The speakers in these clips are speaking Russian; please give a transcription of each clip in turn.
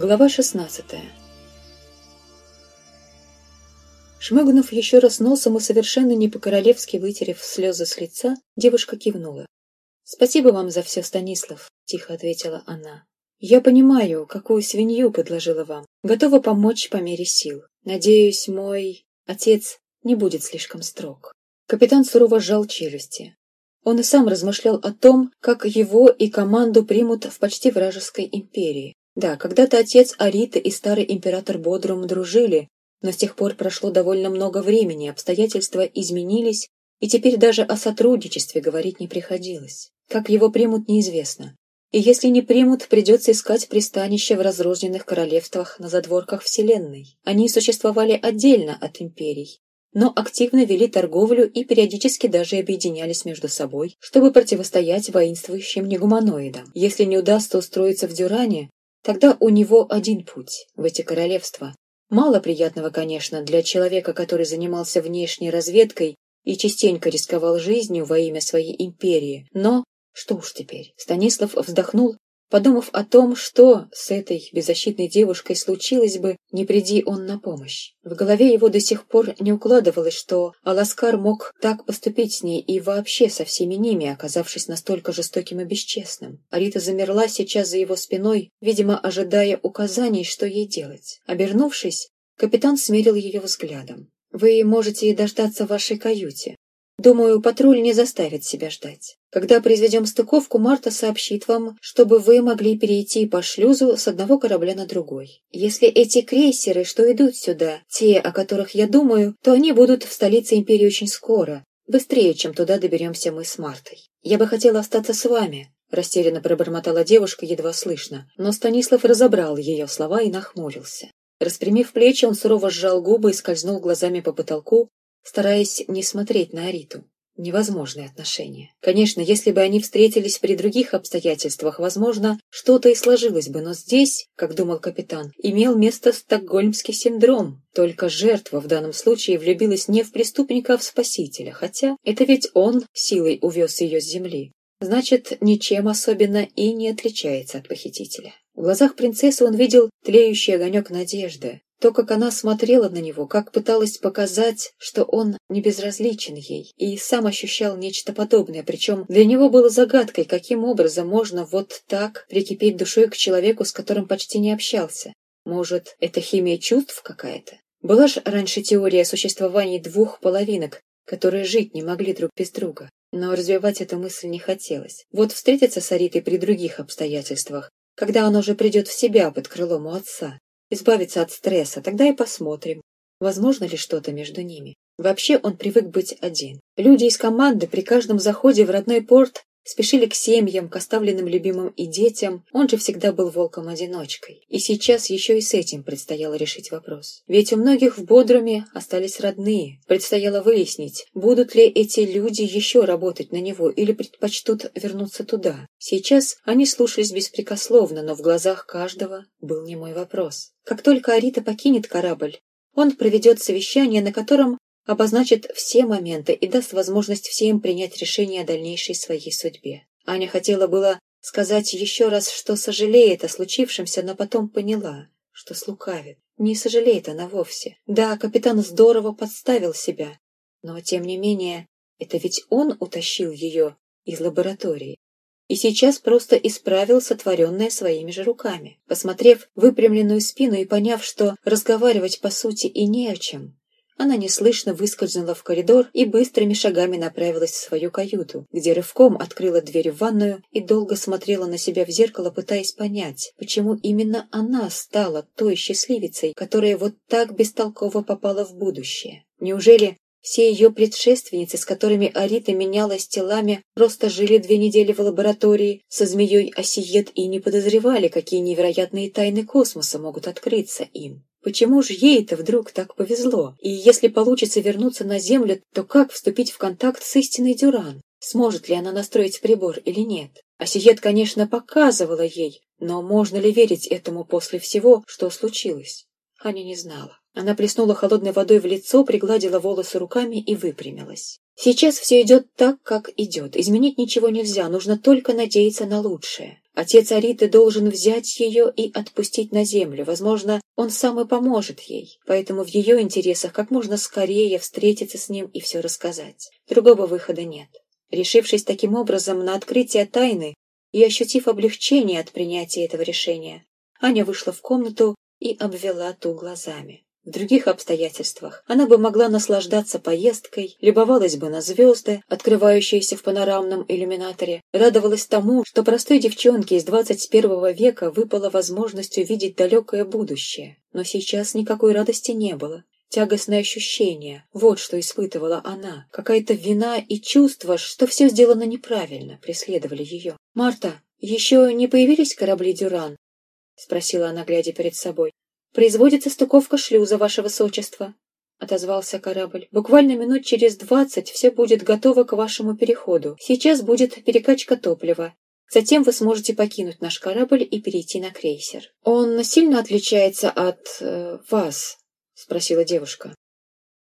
Глава 16 Шмыгнув еще раз носом и совершенно не по-королевски вытерев слезы с лица, девушка кивнула. «Спасибо вам за все, Станислав», — тихо ответила она. «Я понимаю, какую свинью предложила вам. Готова помочь по мере сил. Надеюсь, мой отец не будет слишком строг». Капитан сурово сжал челюсти. Он и сам размышлял о том, как его и команду примут в почти вражеской империи. Да, когда-то отец Арита и старый император Бодрум дружили, но с тех пор прошло довольно много времени, обстоятельства изменились, и теперь даже о сотрудничестве говорить не приходилось. Как его примут, неизвестно. И если не примут, придется искать пристанище в разрозненных королевствах на задворках Вселенной. Они существовали отдельно от империй, но активно вели торговлю и периодически даже объединялись между собой, чтобы противостоять воинствующим негуманоидам. Если не удастся устроиться в Дюране, Тогда у него один путь в эти королевства. Мало приятного, конечно, для человека, который занимался внешней разведкой и частенько рисковал жизнью во имя своей империи, но что уж теперь. Станислав вздохнул подумав о том, что с этой беззащитной девушкой случилось бы, не приди он на помощь. В голове его до сих пор не укладывалось, что Аласкар мог так поступить с ней и вообще со всеми ними, оказавшись настолько жестоким и бесчестным. Арита замерла сейчас за его спиной, видимо, ожидая указаний, что ей делать. Обернувшись, капитан смерил ее взглядом. «Вы можете дождаться в вашей каюте. Думаю, патруль не заставит себя ждать. Когда произведем стыковку, Марта сообщит вам, чтобы вы могли перейти по шлюзу с одного корабля на другой. Если эти крейсеры, что идут сюда, те, о которых я думаю, то они будут в столице империи очень скоро, быстрее, чем туда доберемся мы с Мартой. Я бы хотела остаться с вами, растерянно пробормотала девушка едва слышно, но Станислав разобрал ее слова и нахмурился. Распрямив плечи, он сурово сжал губы и скользнул глазами по потолку, стараясь не смотреть на Ариту. Невозможные отношения. Конечно, если бы они встретились при других обстоятельствах, возможно, что-то и сложилось бы, но здесь, как думал капитан, имел место стокгольмский синдром. Только жертва в данном случае влюбилась не в преступника, а в спасителя, хотя это ведь он силой увез ее с земли. Значит, ничем особенно и не отличается от похитителя. В глазах принцессы он видел тлеющий огонек надежды, то, как она смотрела на него, как пыталась показать, что он не безразличен ей, и сам ощущал нечто подобное, причем для него было загадкой, каким образом можно вот так прикипеть душой к человеку, с которым почти не общался. Может, это химия чувств какая-то? Была же раньше теория о существовании двух половинок, которые жить не могли друг без друга. Но развивать эту мысль не хотелось. Вот встретиться с Аритой при других обстоятельствах, когда она уже придет в себя под крылом у отца, избавиться от стресса, тогда и посмотрим, возможно ли что-то между ними. Вообще он привык быть один. Люди из команды при каждом заходе в родной порт спешили к семьям, к оставленным любимым и детям, он же всегда был волком-одиночкой. И сейчас еще и с этим предстояло решить вопрос. Ведь у многих в Бодруме остались родные. Предстояло выяснить, будут ли эти люди еще работать на него или предпочтут вернуться туда. Сейчас они слушались беспрекословно, но в глазах каждого был немой вопрос. Как только Арита покинет корабль, он проведет совещание, на котором обозначит все моменты и даст возможность всем принять решение о дальнейшей своей судьбе. Аня хотела было сказать еще раз, что сожалеет о случившемся, но потом поняла, что слукавит. Не сожалеет она вовсе. Да, капитан здорово подставил себя, но, тем не менее, это ведь он утащил ее из лаборатории. И сейчас просто исправил сотворенное своими же руками. Посмотрев выпрямленную спину и поняв, что разговаривать по сути и не о чем, она неслышно выскользнула в коридор и быстрыми шагами направилась в свою каюту, где рывком открыла дверь в ванную и долго смотрела на себя в зеркало, пытаясь понять, почему именно она стала той счастливицей, которая вот так бестолково попала в будущее. Неужели все ее предшественницы, с которыми Арита менялась телами, просто жили две недели в лаборатории со змеей Осиет и не подозревали, какие невероятные тайны космоса могут открыться им. Почему же ей-то вдруг так повезло? И если получится вернуться на Землю, то как вступить в контакт с истинной Дюран? Сможет ли она настроить прибор или нет? Асиет, конечно, показывала ей, но можно ли верить этому после всего, что случилось? Аня не знала. Она плеснула холодной водой в лицо, пригладила волосы руками и выпрямилась. Сейчас все идет так, как идет. Изменить ничего нельзя, нужно только надеяться на лучшее. Отец Ариты должен взять ее и отпустить на землю. Возможно, он сам и поможет ей. Поэтому в ее интересах как можно скорее встретиться с ним и все рассказать. Другого выхода нет. Решившись таким образом на открытие тайны и ощутив облегчение от принятия этого решения, Аня вышла в комнату и обвела ту глазами. В других обстоятельствах она бы могла наслаждаться поездкой, любовалась бы на звезды, открывающиеся в панорамном иллюминаторе, радовалась тому, что простой девчонке из 21 века выпала возможность увидеть далекое будущее. Но сейчас никакой радости не было. Тягостное ощущение, вот что испытывала она. Какая-то вина и чувство, что все сделано неправильно, преследовали ее. «Марта, еще не появились корабли «Дюран»?» — спросила она, глядя перед собой. «Производится стыковка шлюза, ваше высочество», — отозвался корабль. «Буквально минут через двадцать все будет готово к вашему переходу. Сейчас будет перекачка топлива. Затем вы сможете покинуть наш корабль и перейти на крейсер». «Он сильно отличается от... Э, вас?» — спросила девушка.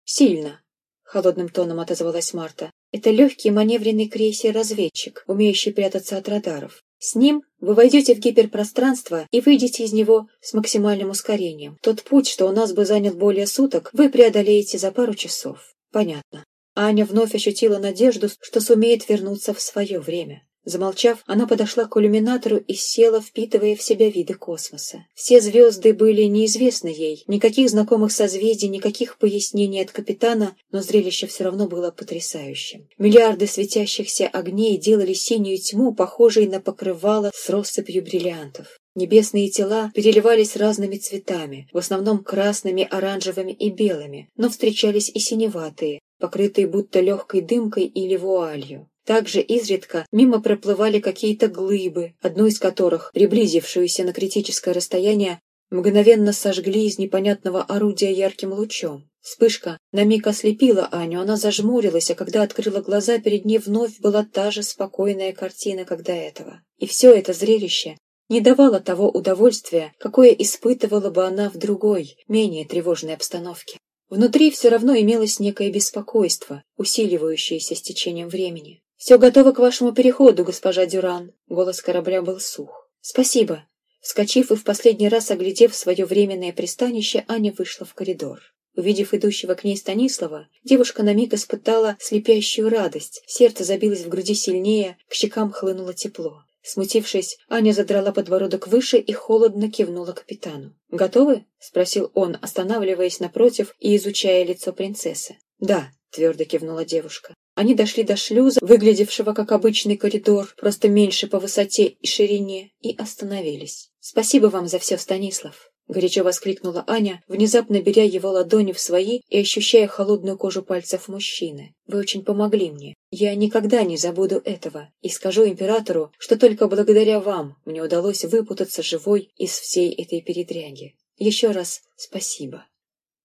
«Сильно», — холодным тоном отозвалась Марта. «Это легкий маневренный крейсер-разведчик, умеющий прятаться от радаров. С ним вы войдете в гиперпространство и выйдете из него с максимальным ускорением. Тот путь, что у нас бы занял более суток, вы преодолеете за пару часов. Понятно. Аня вновь ощутила надежду, что сумеет вернуться в свое время. Замолчав, она подошла к иллюминатору и села, впитывая в себя виды космоса. Все звезды были неизвестны ей, никаких знакомых созвездий, никаких пояснений от капитана, но зрелище все равно было потрясающим. Миллиарды светящихся огней делали синюю тьму, похожей на покрывало с россыпью бриллиантов. Небесные тела переливались разными цветами, в основном красными, оранжевыми и белыми, но встречались и синеватые, покрытые будто легкой дымкой или вуалью. Также изредка мимо проплывали какие-то глыбы, одну из которых, приблизившуюся на критическое расстояние, мгновенно сожгли из непонятного орудия ярким лучом. Вспышка на миг ослепила Аню, она зажмурилась, а когда открыла глаза, перед ней вновь была та же спокойная картина, как до этого. И все это зрелище не давало того удовольствия, какое испытывала бы она в другой, менее тревожной обстановке. Внутри все равно имелось некое беспокойство, усиливающееся с течением времени. «Все готово к вашему переходу, госпожа Дюран», — голос корабля был сух. «Спасибо». Вскочив и в последний раз оглядев свое временное пристанище, Аня вышла в коридор. Увидев идущего к ней Станислава, девушка на миг испытала слепящую радость, сердце забилось в груди сильнее, к щекам хлынуло тепло. Смутившись, Аня задрала подбородок выше и холодно кивнула капитану. «Готовы?» — спросил он, останавливаясь напротив и изучая лицо принцессы. «Да», — твердо кивнула девушка. Они дошли до шлюза, выглядевшего как обычный коридор, просто меньше по высоте и ширине, и остановились. «Спасибо вам за все, Станислав!» — горячо воскликнула Аня, внезапно беря его ладони в свои и ощущая холодную кожу пальцев мужчины. «Вы очень помогли мне. Я никогда не забуду этого и скажу императору, что только благодаря вам мне удалось выпутаться живой из всей этой передряги. Еще раз спасибо».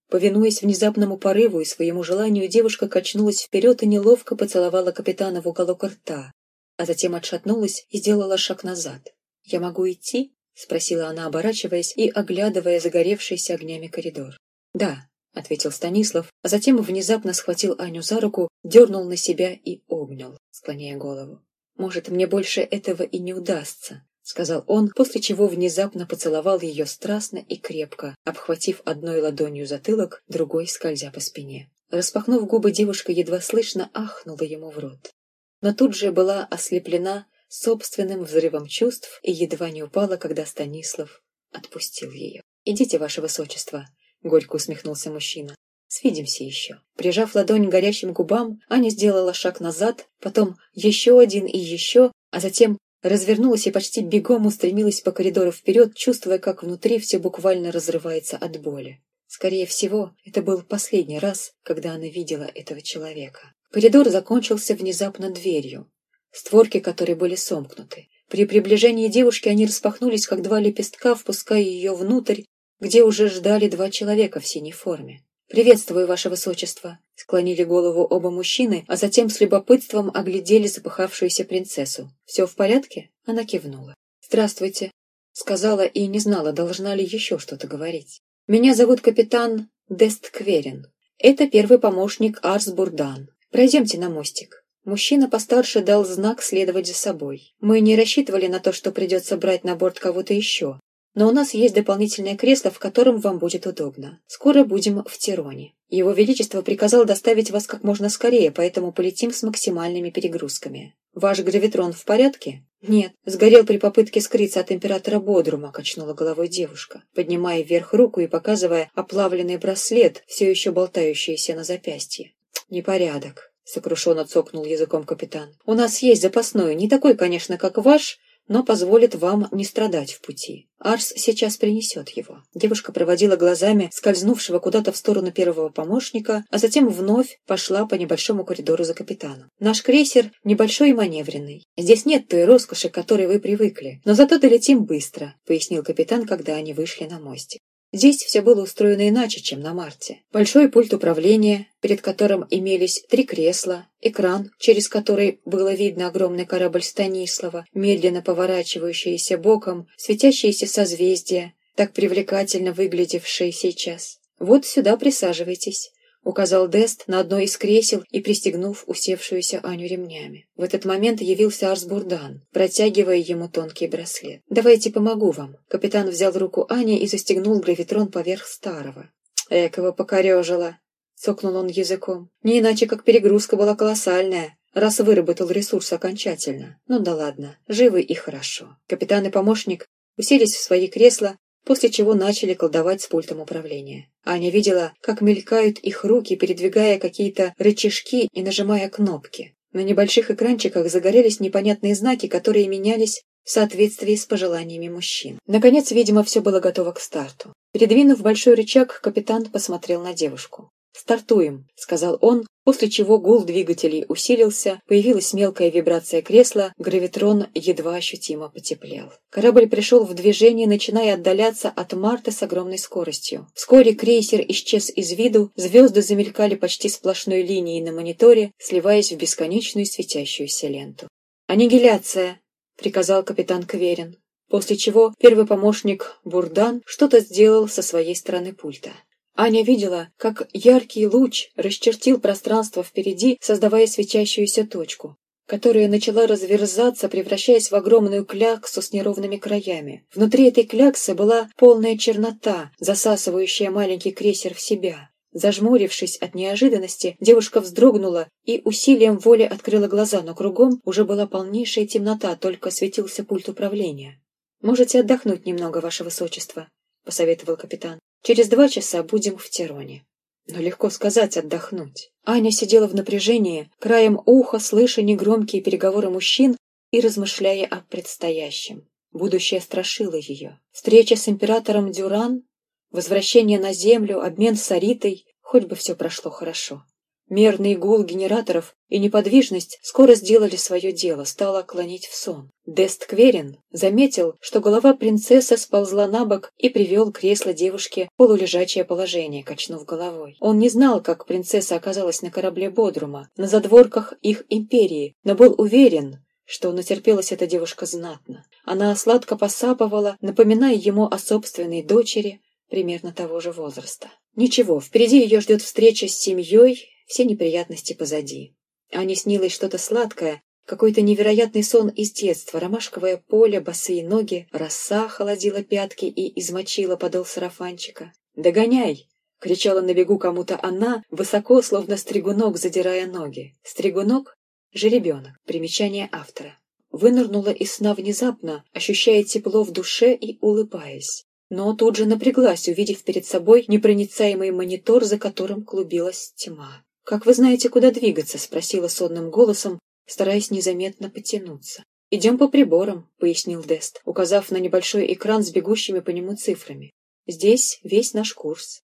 Повинуясь внезапному порыву и своему желанию, девушка качнулась вперед и неловко поцеловала капитана в уголок рта, а затем отшатнулась и сделала шаг назад. «Я могу идти?» — спросила она, оборачиваясь и оглядывая загоревшийся огнями коридор. «Да», — ответил Станислав, а затем внезапно схватил Аню за руку, дернул на себя и обнял, склоняя голову. «Может, мне больше этого и не удастся, — сказал он, после чего внезапно поцеловал ее страстно и крепко, обхватив одной ладонью затылок, другой скользя по спине. Распахнув губы, девушка едва слышно ахнула ему в рот. Но тут же была ослеплена собственным взрывом чувств и едва не упала, когда Станислав отпустил ее. «Идите, ваше высочество», — горько усмехнулся мужчина. «Свидимся еще». Прижав ладонь к горящим губам, Аня сделала шаг назад, потом еще один и еще, а затем развернулась и почти бегом устремилась по коридору вперед, чувствуя, как внутри все буквально разрывается от боли. Скорее всего, это был последний раз, когда она видела этого человека. Коридор закончился внезапно дверью, створки которой были сомкнуты. При приближении девушки они распахнулись, как два лепестка, впуская ее внутрь, где уже ждали два человека в синей форме. «Приветствую, ваше высочество!» Склонили голову оба мужчины, а затем с любопытством оглядели запыхавшуюся принцессу. «Все в порядке?» Она кивнула. «Здравствуйте!» Сказала и не знала, должна ли еще что-то говорить. «Меня зовут капитан Десткверин. Это первый помощник Арс Бурдан. Пройдемте на мостик». Мужчина постарше дал знак следовать за собой. Мы не рассчитывали на то, что придется брать на борт кого-то еще. Но у нас есть дополнительное кресло, в котором вам будет удобно. Скоро будем в Тироне. Его Величество приказал доставить вас как можно скорее, поэтому полетим с максимальными перегрузками. Ваш гравитрон в порядке? Нет, сгорел при попытке скрыться от императора Бодрума, качнула головой девушка, поднимая вверх руку и показывая оплавленный браслет, все еще болтающийся на запястье. Непорядок. Сокрушенно цокнул языком капитан. «У нас есть запасной, не такой, конечно, как ваш, но позволит вам не страдать в пути. Арс сейчас принесет его». Девушка проводила глазами скользнувшего куда-то в сторону первого помощника, а затем вновь пошла по небольшому коридору за капитаном. «Наш крейсер небольшой и маневренный. Здесь нет той роскоши, к которой вы привыкли, но зато долетим быстро», — пояснил капитан, когда они вышли на мостик. Здесь все было устроено иначе, чем на Марте. Большой пульт управления, перед которым имелись три кресла, экран, через который было видно огромный корабль Станислава, медленно поворачивающийся боком, светящиеся созвездия, так привлекательно выглядевшие сейчас. «Вот сюда присаживайтесь», указал Дест на одно из кресел и пристегнув усевшуюся Аню ремнями. В этот момент явился Арсбурдан, протягивая ему тонкий браслет. «Давайте помогу вам». Капитан взял руку Ани и застегнул гравитрон поверх старого. «Эк, его покорежило!» — цокнул он языком. «Не иначе, как перегрузка была колоссальная, раз выработал ресурс окончательно. Ну да ладно, живы и хорошо». Капитан и помощник уселись в свои кресла, после чего начали колдовать с пультом управления. Аня видела, как мелькают их руки, передвигая какие-то рычажки и нажимая кнопки. На небольших экранчиках загорелись непонятные знаки, которые менялись в соответствии с пожеланиями мужчин. Наконец, видимо, все было готово к старту. Передвинув большой рычаг, капитан посмотрел на девушку. «Стартуем», — сказал он, после чего гул двигателей усилился, появилась мелкая вибрация кресла, гравитрон едва ощутимо потеплел. Корабль пришел в движение, начиная отдаляться от Марта с огромной скоростью. Вскоре крейсер исчез из виду, звезды замелькали почти сплошной линией на мониторе, сливаясь в бесконечную светящуюся ленту. «Аннигиляция!» — приказал капитан Кверин, после чего первый помощник Бурдан что-то сделал со своей стороны пульта. Аня видела, как яркий луч расчертил пространство впереди, создавая светящуюся точку, которая начала разверзаться, превращаясь в огромную кляксу с неровными краями. Внутри этой кляксы была полная чернота, засасывающая маленький крейсер в себя. Зажмурившись от неожиданности, девушка вздрогнула и усилием воли открыла глаза, но кругом уже была полнейшая темнота, только светился пульт управления. «Можете отдохнуть немного, ваше высочество», — посоветовал капитан. Через два часа будем в Тироне. Но легко сказать отдохнуть. Аня сидела в напряжении, краем уха слыша негромкие переговоры мужчин и размышляя о предстоящем. Будущее страшило ее. Встреча с императором Дюран, возвращение на землю, обмен с Аритой, хоть бы все прошло хорошо. Мерный гул генераторов и неподвижность скоро сделали свое дело, стало клонить в сон. Дест Кверин заметил, что голова принцессы сползла на бок и привел кресло девушки в полулежачее положение, качнув головой. Он не знал, как принцесса оказалась на корабле Бодрума, на задворках их империи, но был уверен, что натерпелась эта девушка знатно. Она сладко посапывала, напоминая ему о собственной дочери, примерно того же возраста. Ничего, впереди ее ждет встреча с семьей, все неприятности позади. Ане снилось что-то сладкое, какой-то невероятный сон из детства, ромашковое поле, босые ноги, роса холодила пятки и измочила подол сарафанчика. «Догоняй!» — кричала на бегу кому-то она, высоко, словно стригунок, задирая ноги. Стригунок — жеребенок, примечание автора. Вынырнула из сна внезапно, ощущая тепло в душе и улыбаясь. Но тут же напряглась, увидев перед собой непроницаемый монитор, за которым клубилась тьма. «Как вы знаете, куда двигаться?» — спросила сонным голосом, стараясь незаметно потянуться. «Идем по приборам», — пояснил Дест, указав на небольшой экран с бегущими по нему цифрами. «Здесь весь наш курс.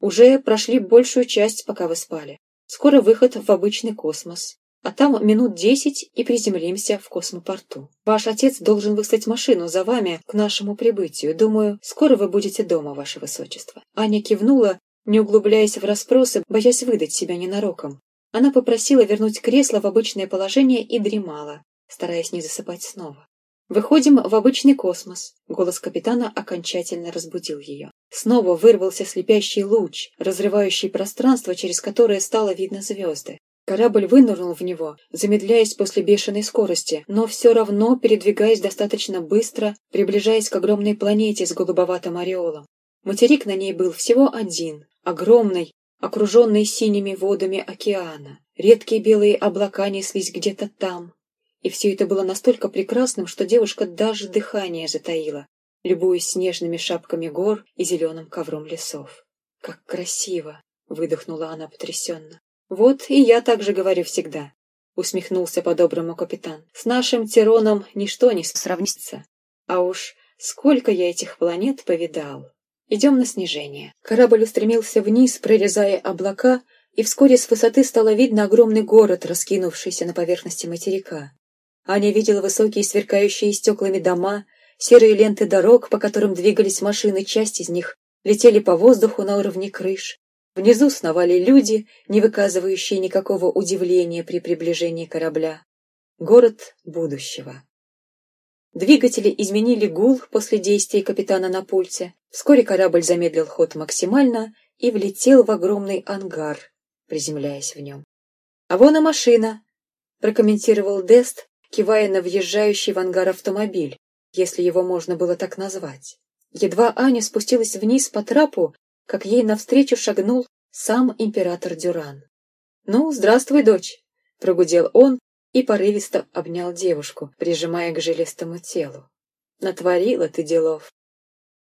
Уже прошли большую часть, пока вы спали. Скоро выход в обычный космос. А там минут десять и приземлимся в космопорту. Ваш отец должен выслать машину за вами к нашему прибытию. Думаю, скоро вы будете дома, ваше высочество». Аня кивнула не углубляясь в расспросы, боясь выдать себя ненароком. Она попросила вернуть кресло в обычное положение и дремала, стараясь не засыпать снова. «Выходим в обычный космос», — голос капитана окончательно разбудил ее. Снова вырвался слепящий луч, разрывающий пространство, через которое стало видно звезды. Корабль вынырнул в него, замедляясь после бешеной скорости, но все равно передвигаясь достаточно быстро, приближаясь к огромной планете с голубоватым ореолом. Материк на ней был всего один, огромный, окруженный синими водами океана. Редкие белые облака неслись где-то там. И все это было настолько прекрасным, что девушка даже дыхание затаила, любуясь снежными шапками гор и зеленым ковром лесов. «Как красиво!» — выдохнула она потрясенно. «Вот и я так же говорю всегда», — усмехнулся по-доброму капитан. «С нашим Тироном ничто не сравнится. А уж сколько я этих планет повидал!» Идем на снижение. Корабль устремился вниз, прорезая облака, и вскоре с высоты стало видно огромный город, раскинувшийся на поверхности материка. Аня видела высокие сверкающие стеклами дома, серые ленты дорог, по которым двигались машины, часть из них летели по воздуху на уровне крыш. Внизу сновали люди, не выказывающие никакого удивления при приближении корабля. Город будущего. Двигатели изменили гул после действий капитана на пульте. Вскоре корабль замедлил ход максимально и влетел в огромный ангар, приземляясь в нем. «А вон и машина!» — прокомментировал Дест, кивая на въезжающий в ангар автомобиль, если его можно было так назвать. Едва Аня спустилась вниз по трапу, как ей навстречу шагнул сам император Дюран. «Ну, здравствуй, дочь!» — прогудел он, и порывисто обнял девушку, прижимая к жилистому телу. «Натворила ты делов!»